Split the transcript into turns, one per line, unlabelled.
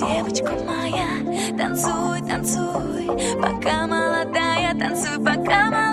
девочка моя, танцуй, танцуй, пока молодая, танцуй, пока молодая.